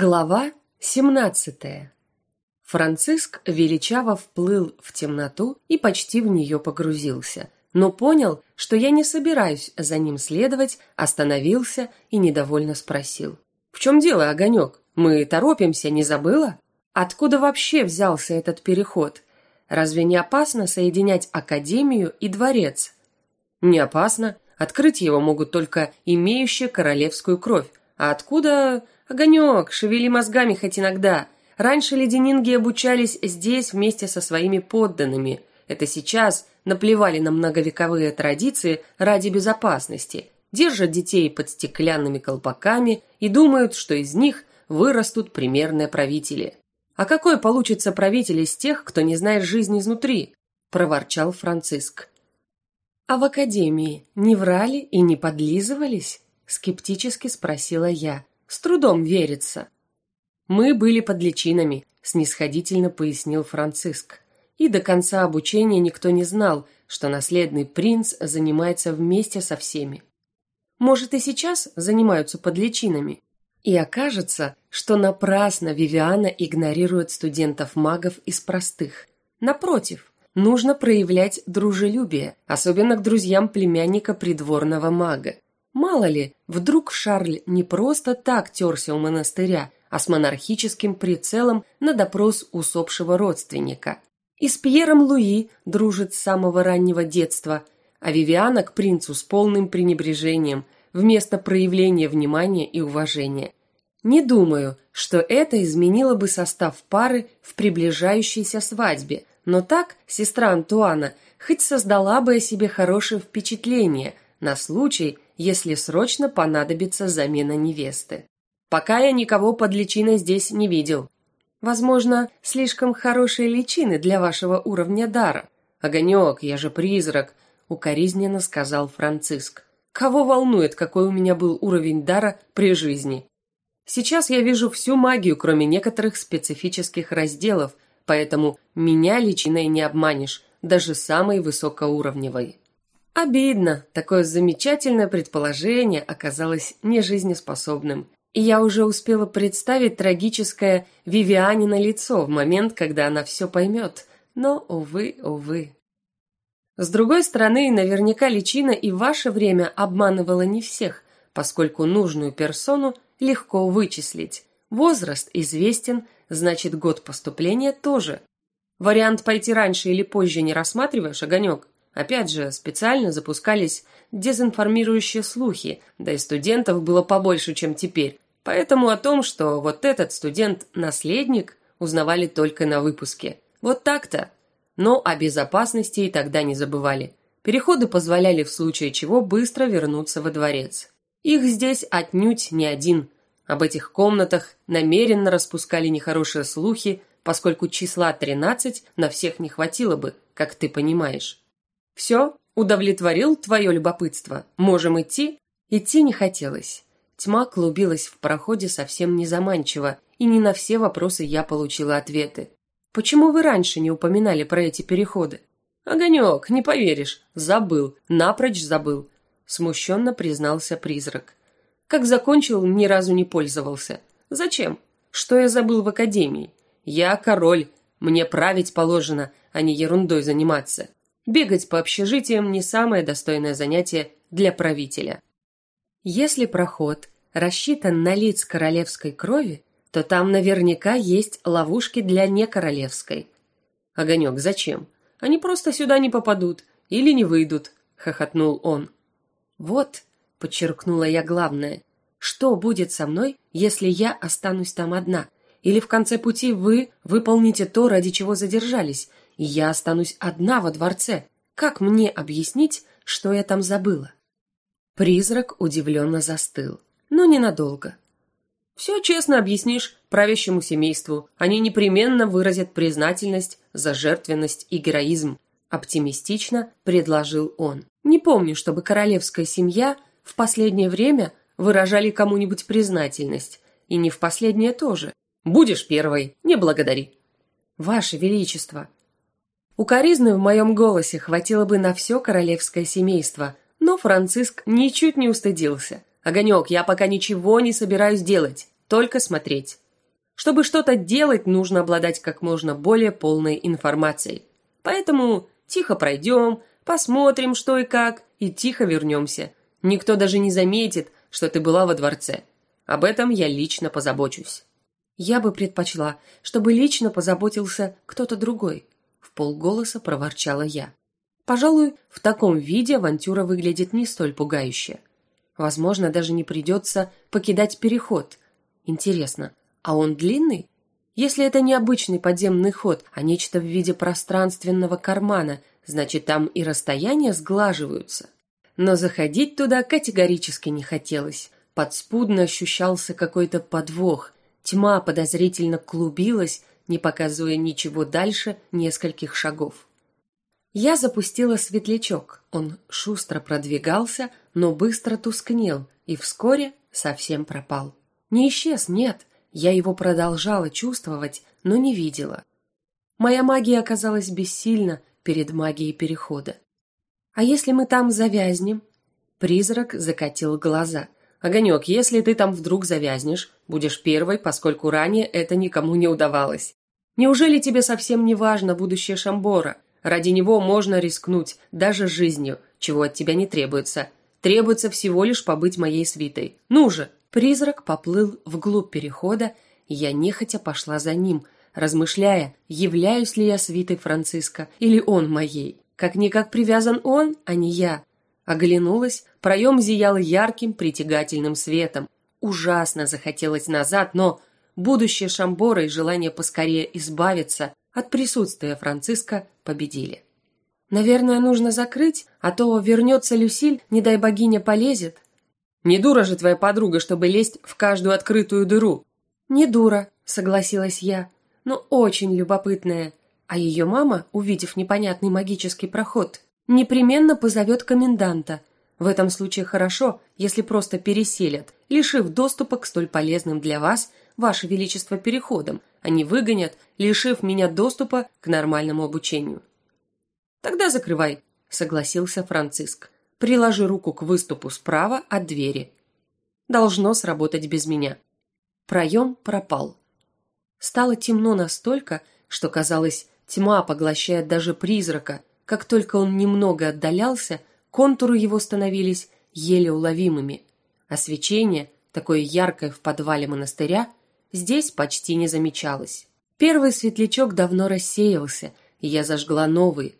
Глава 17. Франциск величаво вплыл в темноту и почти в нее погрузился, но понял, что я не собираюсь за ним следовать, остановился и недовольно спросил: "В чем дело, огонек? Мы торопимся, не забыла? Откуда вообще взялся этот переход? Разве не опасно соединять академию и дворец?" "Не опасно. Открыть его могут только имеющие королевскую кровь. А откуда Огонек, шевели мозгами хоть иногда. Раньше леденинги обучались здесь вместе со своими подданными. Это сейчас наплевали на многовековые традиции ради безопасности. Держат детей под стеклянными колпаками и думают, что из них вырастут примерные правители. А какой получится правитель из тех, кто не знает жизнь изнутри? проворчал Франциск. А в академии не врали и не подлизывались? скептически спросила я. С трудом верится. Мы были под личинами, снисходительно пояснил Франциск. И до конца обучения никто не знал, что наследный принц занимается вместе со всеми. Может, и сейчас занимаются под личинами. И окажется, что напрасно Вивиана игнорирует студентов-магов из простых. Напротив, нужно проявлять дружелюбие, особенно к друзьям племянника придворного мага. Мало ли, вдруг Шарль не просто так терся у монастыря, а с монархическим прицелом на допрос усопшего родственника. И с Пьером Луи дружит с самого раннего детства, а Вивиана к принцу с полным пренебрежением, вместо проявления внимания и уважения. Не думаю, что это изменило бы состав пары в приближающейся свадьбе, но так сестра Антуана хоть создала бы о себе хорошее впечатление на случай, если срочно понадобится замена невесты. Пока я никого под личиной здесь не видел. Возможно, слишком хорошие личины для вашего уровня дара. Огонек, я же призрак, укоризненно сказал Франциск. Кого волнует, какой у меня был уровень дара при жизни? Сейчас я вижу всю магию, кроме некоторых специфических разделов, поэтому меня личиной не обманешь, даже самой высокоуровневой. Обидно, такое замечательное предположение оказалось нежизнеспособным. И я уже успела представить трагическое Вивианино лицо в момент, когда она все поймет. Но, увы, увы. С другой стороны, наверняка личина и ваше время обманывала не всех, поскольку нужную персону легко вычислить. Возраст известен, значит, год поступления тоже. Вариант пойти раньше или позже не рассматриваешь, Огонек? Опять же, специально запускались дезинформирующие слухи, да и студентов было побольше, чем теперь. Поэтому о том, что вот этот студент наследник, узнавали только на выпуске. Вот так-то. Но о безопасности и тогда не забывали. Переходы позволяли в случае чего быстро вернуться во дворец. Их здесь отнюдь не один. Об этих комнатах намеренно распускали нехорошие слухи, поскольку числа 13 на всех не хватило бы, как ты понимаешь. Все, удовлетворил твое любопытство. Можем идти? Идти не хотелось. Тьма клубилась в проходе совсем незаманчиво, и не на все вопросы я получила ответы. Почему вы раньше не упоминали про эти переходы? Огонек, не поверишь, забыл, напрочь забыл, смущенно признался призрак. Как закончил, ни разу не пользовался. Зачем? Что я забыл в академии? Я король, мне править положено, а не ерундой заниматься. Бегать по общежитиям не самое достойное занятие для правителя. Если проход рассчитан на лиц королевской крови, то там наверняка есть ловушки для некоролевской. Огонек, зачем? Они просто сюда не попадут или не выйдут, хохотнул он. Вот, подчеркнула я главное. Что будет со мной, если я останусь там одна? Или в конце пути вы выполните то, ради чего задержались, и я останусь одна во дворце. Как мне объяснить, что я там забыла? Призрак удивленно застыл, но ненадолго. Все честно объяснишь правящему семейству. Они непременно выразят признательность за жертвенность и героизм, оптимистично предложил он. Не помню, чтобы королевская семья в последнее время выражали кому-нибудь признательность, и не в последнее тоже. Будешь первой, не благодари. Ваше величество, Укоризны в моем голосе хватило бы на все королевское семейство, но Франциск ничуть не устыдился. Огонек, я пока ничего не собираюсь делать, только смотреть. Чтобы что-то делать, нужно обладать как можно более полной информацией. Поэтому тихо пройдем, посмотрим, что и как, и тихо вернемся. Никто даже не заметит, что ты была во дворце. Об этом я лично позабочусь. Я бы предпочла, чтобы лично позаботился кто-то другой, полголоса проворчала я. Пожалуй, в таком виде авантюра выглядит не столь пугающе. Возможно, даже не придется покидать переход. Интересно, а он длинный? Если это не обычный подземный ход, а нечто в виде пространственного кармана, значит, там и расстояния сглаживаются. Но заходить туда категорически не хотелось. Подспудно ощущался какой-то подвох. Тьма подозрительно клубилась, не показывая ничего дальше нескольких шагов. Я запустила светлячок. Он шустро продвигался, но быстро тускнел и вскоре совсем пропал. Не исчез, нет. Я его продолжала чувствовать, но не видела. Моя магия оказалась бессильна перед магией перехода. А если мы там завязнем? Призрак закатил глаза. Огонек, если ты там вдруг завязнешь, будешь первой, поскольку ранее это никому не удавалось. Неужели тебе совсем не важно будущее Шамбора? Ради него можно рискнуть, даже жизнью, чего от тебя не требуется. Требуется всего лишь побыть моей свитой. Ну же, Призрак поплыл вглубь перехода, и я нехотя пошла за ним, размышляя, являюсь ли я свитой Франциска или он моей. Как-никак привязан он, а не я. Оглянулась, проем зиял ярким притягательным светом. Ужасно захотелось назад, но будущее Шамбора и желание поскорее избавиться от присутствия Франциска победили. Наверное, нужно закрыть, а то вернется Люсиль, не дай богиня полезет. Не дура же твоя подруга, чтобы лезть в каждую открытую дыру. Не дура, согласилась я, но очень любопытная. А ее мама, увидев непонятный магический проход, непременно позовет коменданта. В этом случае хорошо, если просто переселят, лишив доступа к столь полезным для вас, ваше величество, переходам, а не выгонят, лишив меня доступа к нормальному обучению. Тогда закрывай, согласился Франциск. Приложи руку к выступу справа от двери. Должно сработать без меня. Проем пропал. Стало темно настолько, что казалось, тьма поглощает даже призрака. Как только он немного отдалялся, контуры его становились еле уловимыми, а свечение, такое яркое в подвале монастыря, здесь почти не замечалось. Первый светлячок давно рассеялся, и я зажгла новый.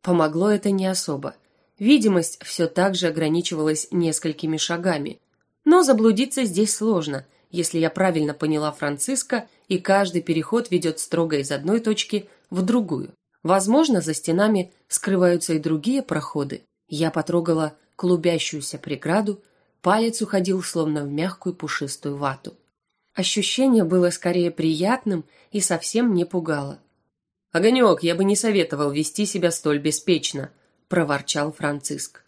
Помогло это не особо. Видимость все так же ограничивалась несколькими шагами. Но заблудиться здесь сложно, если я правильно поняла Франциска, и каждый переход ведет строго из одной точки в другую. Возможно, за стенами скрываются и другие проходы. Я потрогала клубящуюся преграду, палец уходил словно в мягкую пушистую вату. Ощущение было скорее приятным и совсем не пугало. Огонек, я бы не советовал вести себя столь беспечно, проворчал Франциск.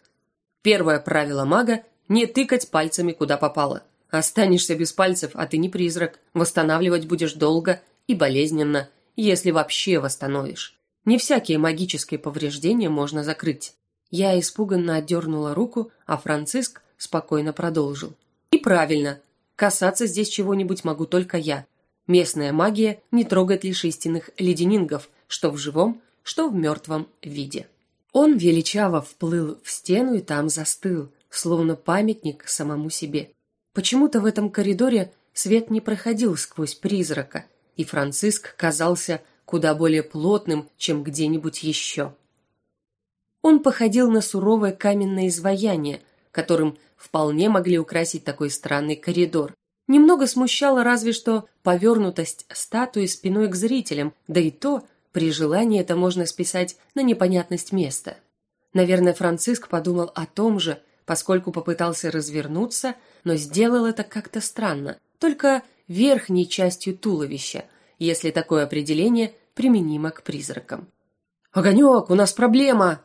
Первое правило мага не тыкать пальцами куда попало. Останешься без пальцев, а ты не призрак. Восстанавливать будешь долго и болезненно, если вообще восстановишь. Не всякие магические повреждения можно закрыть. Я испуганно отдернула руку, а Франциск спокойно продолжил. И правильно. Касаться здесь чего-нибудь могу только я. Местная магия не трогает лишь истинных леденингов, что в живом, что в мертвом виде. Он величаво вплыл в стену и там застыл, словно памятник самому себе. Почему-то в этом коридоре свет не проходил сквозь призрака, и Франциск казался куда более плотным, чем где-нибудь еще. Он походил на суровое каменное изваяние, которым вполне могли украсить такой странный коридор. Немного смущало разве что повернутость статуи спиной к зрителям, да и то при желании это можно списать на непонятность места. Наверное, Франциск подумал о том же, поскольку попытался развернуться, но сделал это как-то странно, только верхней частью туловища, если такое определение применимо к призракам. Огонек, у нас проблема.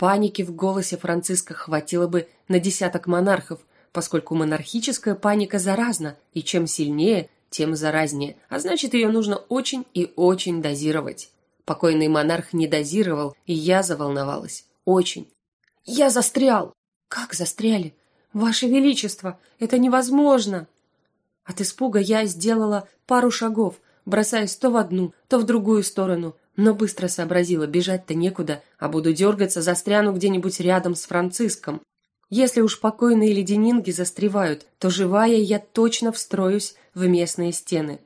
Паники в голосе Франциска хватило бы на десяток монархов, поскольку монархическая паника заразна, и чем сильнее, тем заразнее, а значит, ее нужно очень и очень дозировать. Покойный монарх не дозировал, и я заволновалась. Очень. Я застрял. Как застряли? Ваше величество, это невозможно. От испуга я сделала пару шагов, бросаясь то в одну, то в другую сторону, но быстро сообразила, бежать-то некуда, а буду дергаться, застряну где-нибудь рядом с Франциском. Если уж покойные леденинги застревают, то живая я точно встроюсь в местные стены.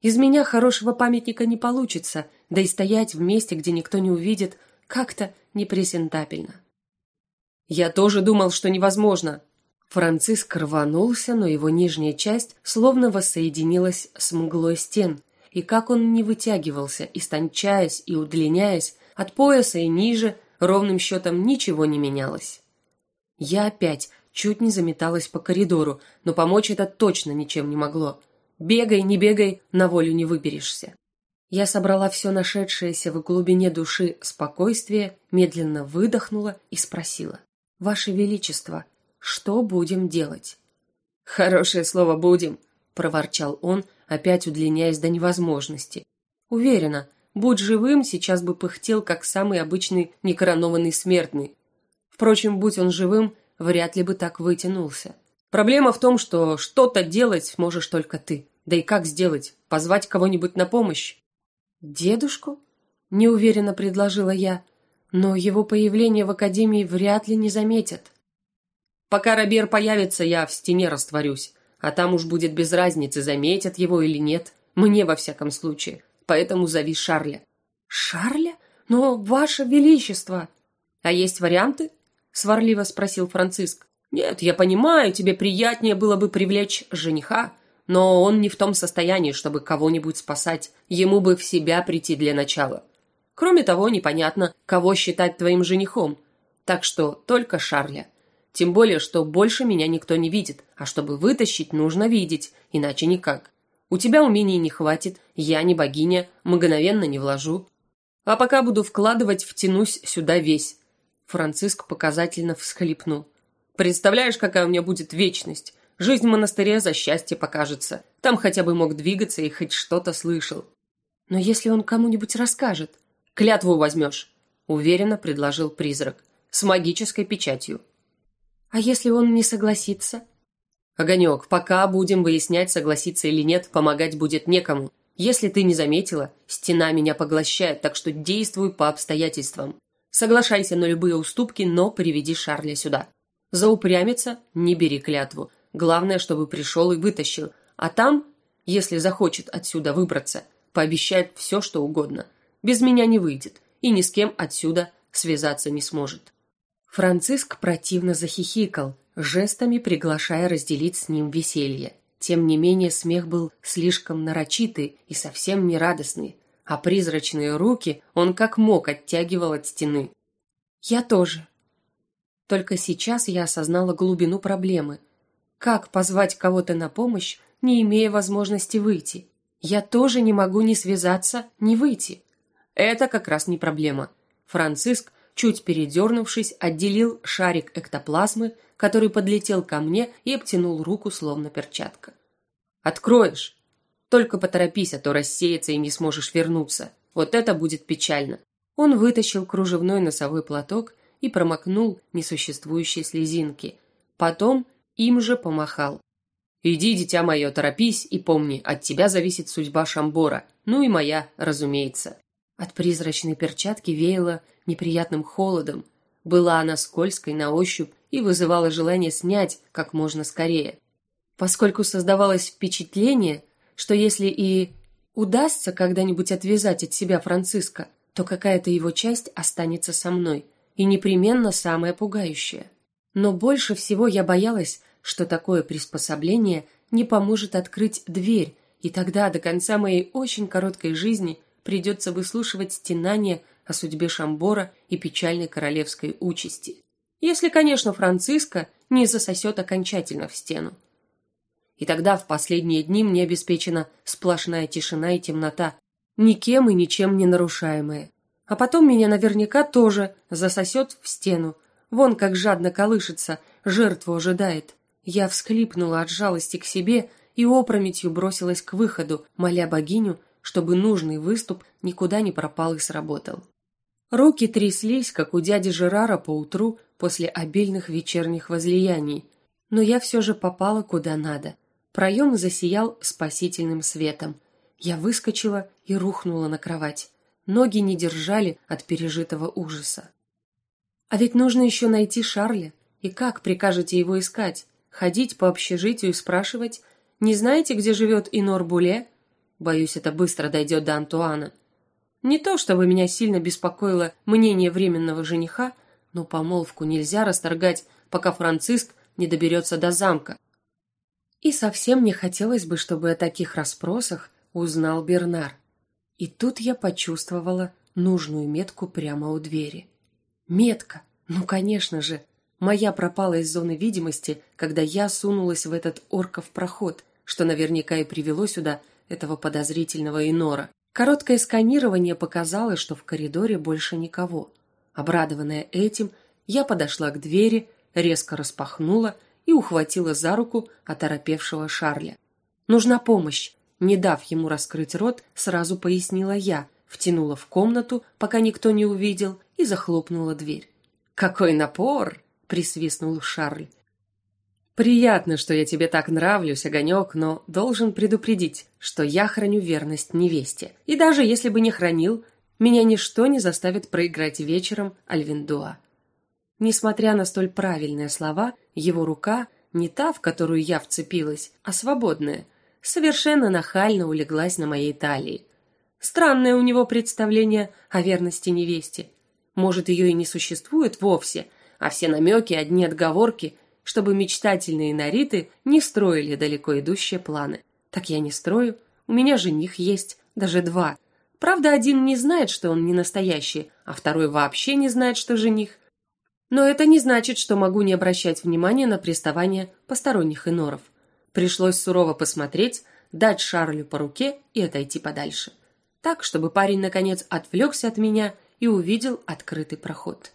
Из меня хорошего памятника не получится, да и стоять в месте, где никто не увидит, как-то непрезентабельно. Я тоже думал, что невозможно. Франциск рванулся, но его нижняя часть словно воссоединилась с мглой стен, и как он не вытягивался, истончаясь и удлиняясь, от пояса и ниже ровным счетом ничего не менялось. Я опять чуть не заметалась по коридору, но помочь это точно ничем не могло. Бегай, не бегай, на волю не выберешься. Я собрала все нашедшееся в глубине души спокойствие, медленно выдохнула и спросила: "Ваше величество, что будем делать?" "Хорошее слово будем", проворчал он, опять удлиняясь до невозможности. Уверена, будь живым, сейчас бы пыхтел как самый обычный некоронованный смертный, Впрочем, будь он живым, вряд ли бы так вытянулся. Проблема в том, что что-то делать можешь только ты. Да и как сделать? Позвать кого-нибудь на помощь? Дедушку? неуверенно предложила я, но его появление в академии вряд ли не заметят. Пока Робер появится, я в стене растворюсь, а там уж будет без разницы, заметят его или нет. Мне во всяком случае. Поэтому зови Шарля. Шарля? Но ваше величество. А есть варианты? сварливо спросил Франциск. Нет, я понимаю, тебе приятнее было бы привлечь жениха, но он не в том состоянии, чтобы кого-нибудь спасать. Ему бы в себя прийти для начала. Кроме того, непонятно, кого считать твоим женихом. Так что только Шарля. Тем более, что больше меня никто не видит, а чтобы вытащить, нужно видеть, иначе никак. У тебя умений не хватит, я не богиня, мгновенно не вложу. А пока буду вкладывать, втянусь сюда весь. Франциск показательно всхлипнул. Представляешь, какая у меня будет вечность? Жизнь в монастыре за счастье покажется. Там хотя бы мог двигаться и хоть что-то слышал. Но если он кому-нибудь расскажет, клятву возьмешь, уверенно предложил призрак с магической печатью. А если он не согласится? Огонек, пока будем выяснять, согласится или нет, помогать будет некому. Если ты не заметила, стена меня поглощает, так что действуй по обстоятельствам. Соглашайся на любые уступки, но приведи Шарля сюда. Заупрямиться не бери клятву. Главное, чтобы пришел и вытащил. А там, если захочет отсюда выбраться, пообещает все, что угодно. Без меня не выйдет и ни с кем отсюда связаться не сможет. Франциск противно захихикал, жестами приглашая разделить с ним веселье. Тем не менее, смех был слишком нарочитый и совсем не радостный а призрачные руки он как мог оттягивал от стены. Я тоже. Только сейчас я осознала глубину проблемы. Как позвать кого-то на помощь, не имея возможности выйти? Я тоже не могу ни связаться, ни выйти. Это как раз не проблема. Франциск, чуть передернувшись, отделил шарик эктоплазмы, который подлетел ко мне и обтянул руку словно перчатка. Откроешь? Только поторопись, а то рассеется и не сможешь вернуться. Вот это будет печально. Он вытащил кружевной носовой платок и промокнул несуществующие слезинки. Потом им же помахал. Иди, дитя мое, торопись и помни, от тебя зависит судьба Шамбора, ну и моя, разумеется. От призрачной перчатки веяло неприятным холодом. Была она скользкой на ощупь и вызывала желание снять как можно скорее. Поскольку создавалось впечатление, что если и удастся когда-нибудь отвязать от себя Франциска, то какая-то его часть останется со мной, и непременно самая пугающая. Но больше всего я боялась, что такое приспособление не поможет открыть дверь, и тогда до конца моей очень короткой жизни придется выслушивать стенания о судьбе Шамбора и печальной королевской участи. Если, конечно, Франциска не засосет окончательно в стену. И тогда в последние дни мне обеспечена сплошная тишина и темнота, никем и ничем не нарушаемая. А потом меня наверняка тоже засосет в стену. Вон как жадно колышется, жертву ожидает. Я всхлипнула от жалости к себе и опрометью бросилась к выходу, моля богиню, чтобы нужный выступ никуда не пропал и сработал. Руки тряслись, как у дяди Жерара по утру после обильных вечерних возлияний, но я все же попала куда надо. Проем засиял спасительным светом. Я выскочила и рухнула на кровать. Ноги не держали от пережитого ужаса. А ведь нужно еще найти Шарля. И как прикажете его искать? Ходить по общежитию и спрашивать, не знаете, где живет Инор Буле? Боюсь, это быстро дойдет до Антуана. Не то, чтобы меня сильно беспокоило мнение временного жениха, но помолвку нельзя расторгать, пока Франциск не доберется до замка. И совсем не хотелось бы, чтобы о таких расспросах узнал Бернар. И тут я почувствовала нужную метку прямо у двери. Метка! Ну, конечно же! Моя пропала из зоны видимости, когда я сунулась в этот орков проход, что наверняка и привело сюда этого подозрительного инора. Короткое сканирование показало, что в коридоре больше никого. Обрадованная этим, я подошла к двери, резко распахнула и ухватила за руку оторопевшего Шарля. Нужна помощь. Не дав ему раскрыть рот, сразу пояснила я, втянула в комнату, пока никто не увидел, и захлопнула дверь. Какой напор, присвистнул Шарль. Приятно, что я тебе так нравлюсь, огонек, но должен предупредить, что я храню верность невесте. И даже если бы не хранил, меня ничто не заставит проиграть вечером Альвиндуа. Несмотря на столь правильные слова, его рука, не та, в которую я вцепилась, а свободная, совершенно нахально улеглась на моей талии. Странное у него представление о верности невесте. Может, ее и не существует вовсе, а все намеки одни отговорки, чтобы мечтательные нариты не строили далеко идущие планы. Так я не строю, у меня жених есть, даже два. Правда, один не знает, что он не настоящий, а второй вообще не знает, что жених. Но это не значит, что могу не обращать внимания на приставания посторонних иноров. Пришлось сурово посмотреть, дать Шарлю по руке и отойти подальше. Так, чтобы парень наконец отвлекся от меня и увидел открытый проход.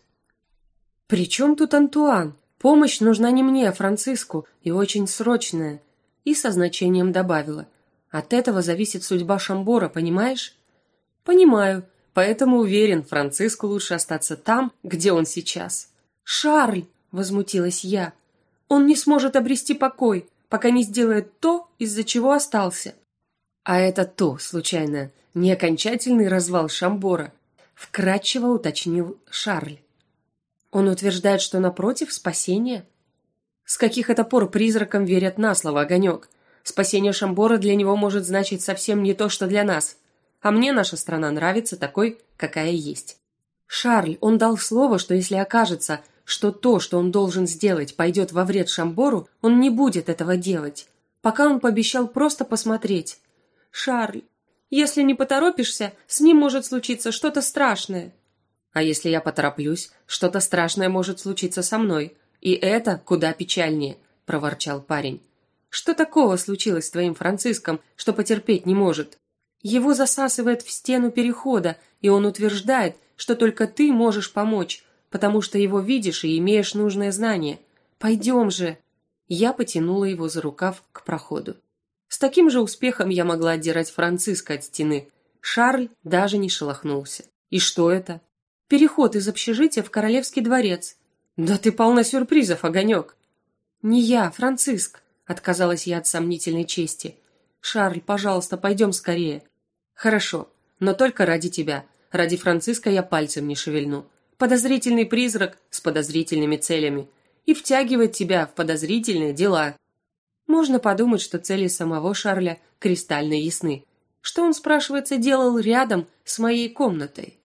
«При чем тут Антуан?» Помощь нужна не мне, а Франциску, и очень срочная. И со значением добавила: от этого зависит судьба Шамбора, понимаешь? Понимаю, поэтому уверен, Франциску лучше остаться там, где он сейчас. Шарль, возмутилась я. Он не сможет обрести покой, пока не сделает то, из-за чего остался. А это то, случайно, не окончательный развал Шамбора, вкратчиво уточнил Шарль. Он утверждает, что напротив спасение. С каких это пор призракам верят на слово огонек? Спасение Шамбора для него может значить совсем не то, что для нас. А мне наша страна нравится такой, какая есть. Шарль, он дал слово, что если окажется, что то, что он должен сделать, пойдет во вред Шамбору, он не будет этого делать. Пока он пообещал просто посмотреть. Шарль, если не поторопишься, с ним может случиться что-то страшное. А если я потороплюсь, что-то страшное может случиться со мной, и это куда печальнее, проворчал парень. Что такого случилось с твоим Франциском, что потерпеть не может? Его засасывает в стену перехода, и он утверждает, что только ты можешь помочь, потому что его видишь и имеешь нужное знание. Пойдем же. Я потянула его за рукав к проходу. С таким же успехом я могла отдирать Франциска от стены. Шарль даже не шелохнулся. И что это? Переход из общежития в королевский дворец. Да ты полна сюрпризов, огонек. Не я, Франциск, отказалась я от сомнительной чести. Шарль, пожалуйста, пойдем скорее. Хорошо, но только ради тебя. Ради Франциска я пальцем не шевельну. Подозрительный призрак с подозрительными целями и втягивать тебя в подозрительные дела. Можно подумать, что цели самого Шарля кристально ясны. Что он спрашивается делал рядом с моей комнатой?